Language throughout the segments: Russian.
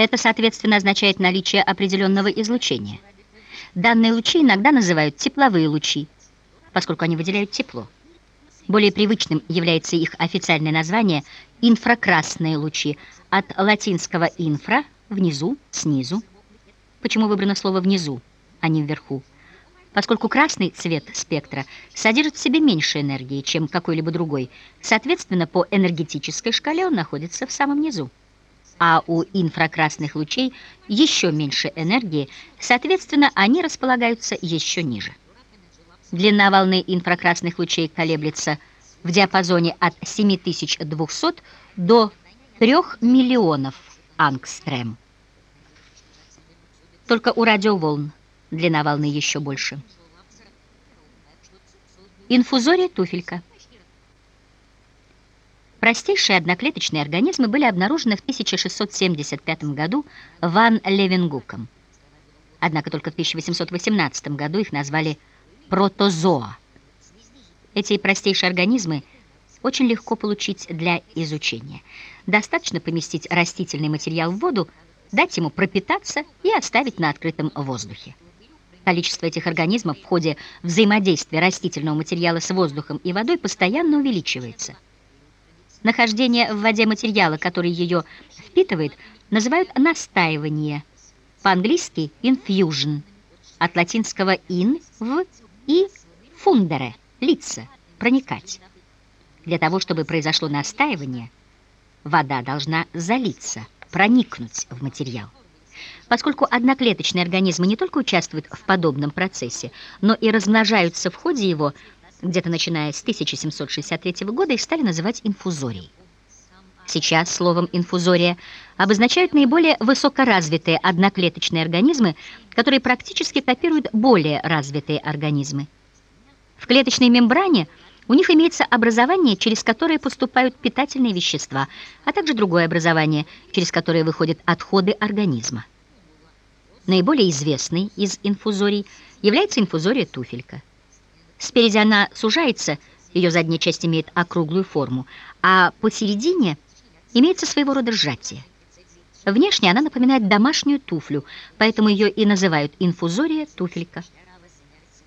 Это, соответственно, означает наличие определенного излучения. Данные лучи иногда называют тепловые лучи, поскольку они выделяют тепло. Более привычным является их официальное название инфракрасные лучи, от латинского «инфра» — внизу, снизу. Почему выбрано слово «внизу», а не «вверху»? Поскольку красный цвет спектра содержит в себе меньше энергии, чем какой-либо другой, соответственно, по энергетической шкале он находится в самом низу. А у инфракрасных лучей еще меньше энергии, соответственно, они располагаются еще ниже. Длина волны инфракрасных лучей колеблется в диапазоне от 7200 до 3 миллионов ангстрем. Только у радиоволн длина волны еще больше. Инфузория туфелька. Простейшие одноклеточные организмы были обнаружены в 1675 году Ван Левенгуком. Однако только в 1818 году их назвали протозоа. Эти простейшие организмы очень легко получить для изучения. Достаточно поместить растительный материал в воду, дать ему пропитаться и оставить на открытом воздухе. Количество этих организмов в ходе взаимодействия растительного материала с воздухом и водой постоянно увеличивается. Нахождение в воде материала, который ее впитывает, называют настаивание, по-английски infusion, от латинского in – в и фундере – литься, проникать. Для того, чтобы произошло настаивание, вода должна залиться, проникнуть в материал. Поскольку одноклеточные организмы не только участвуют в подобном процессе, но и размножаются в ходе его, где-то начиная с 1763 года их стали называть инфузорией. Сейчас словом «инфузория» обозначают наиболее высокоразвитые одноклеточные организмы, которые практически копируют более развитые организмы. В клеточной мембране у них имеется образование, через которое поступают питательные вещества, а также другое образование, через которое выходят отходы организма. Наиболее известной из инфузорий является инфузория туфелька. Спереди она сужается, ее задняя часть имеет округлую форму, а посередине – имеется своего рода сжатие. Внешне она напоминает домашнюю туфлю, поэтому ее и называют инфузория туфелька.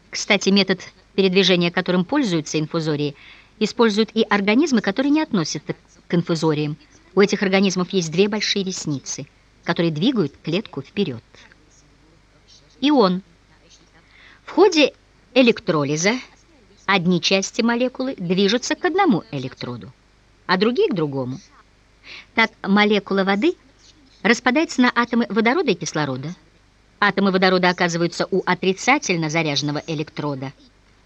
Кстати, метод передвижения, которым пользуются инфузории, используют и организмы, которые не относятся к инфузориям. У этих организмов есть две большие ресницы, которые двигают клетку вперед. Ион. В ходе электролиза одни части молекулы движутся к одному электроду, а другие к другому. Так молекула воды распадается на атомы водорода и кислорода. Атомы водорода оказываются у отрицательно заряженного электрода,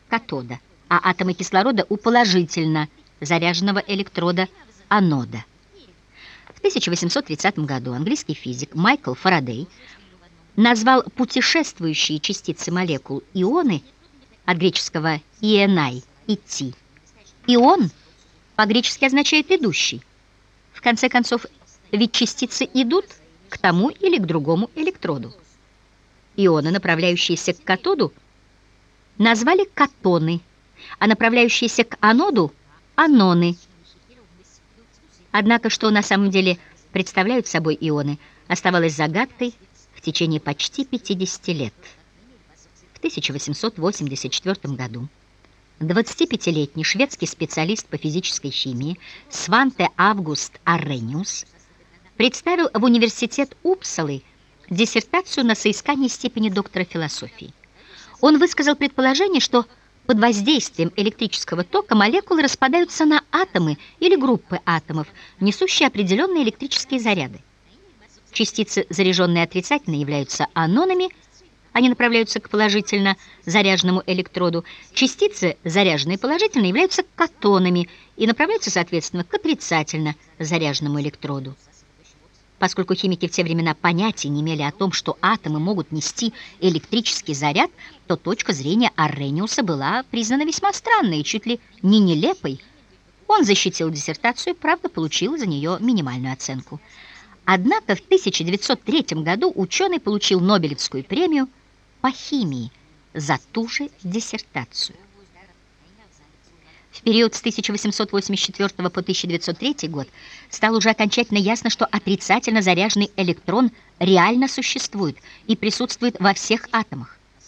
катода, а атомы кислорода у положительно заряженного электрода, анода. В 1830 году английский физик Майкл Фарадей назвал путешествующие частицы молекул ионы от греческого «иенай» – «идти». Ион по-гречески означает «идущий». В конце концов, ведь частицы идут к тому или к другому электроду. Ионы, направляющиеся к катоду, назвали катоны, а направляющиеся к аноду – аноны. Однако, что на самом деле представляют собой ионы, оставалось загадкой в течение почти 50 лет. В 1884 году 25-летний шведский специалист по физической химии Сванте Август Аррениус представил в университет Упсалы диссертацию на соискание степени доктора философии. Он высказал предположение, что под воздействием электрического тока молекулы распадаются на атомы или группы атомов, несущие определенные электрические заряды. Частицы, заряженные отрицательно, являются анонами – они направляются к положительно заряженному электроду. Частицы, заряженные положительно, являются катонами и направляются, соответственно, к отрицательно заряженному электроду. Поскольку химики в те времена понятия не имели о том, что атомы могут нести электрический заряд, то точка зрения Аррениуса была признана весьма странной и чуть ли не нелепой. Он защитил диссертацию, правда, получил за нее минимальную оценку. Однако в 1903 году ученый получил Нобелевскую премию по химии за ту же диссертацию. В период с 1884 по 1903 год стало уже окончательно ясно, что отрицательно заряженный электрон реально существует и присутствует во всех атомах.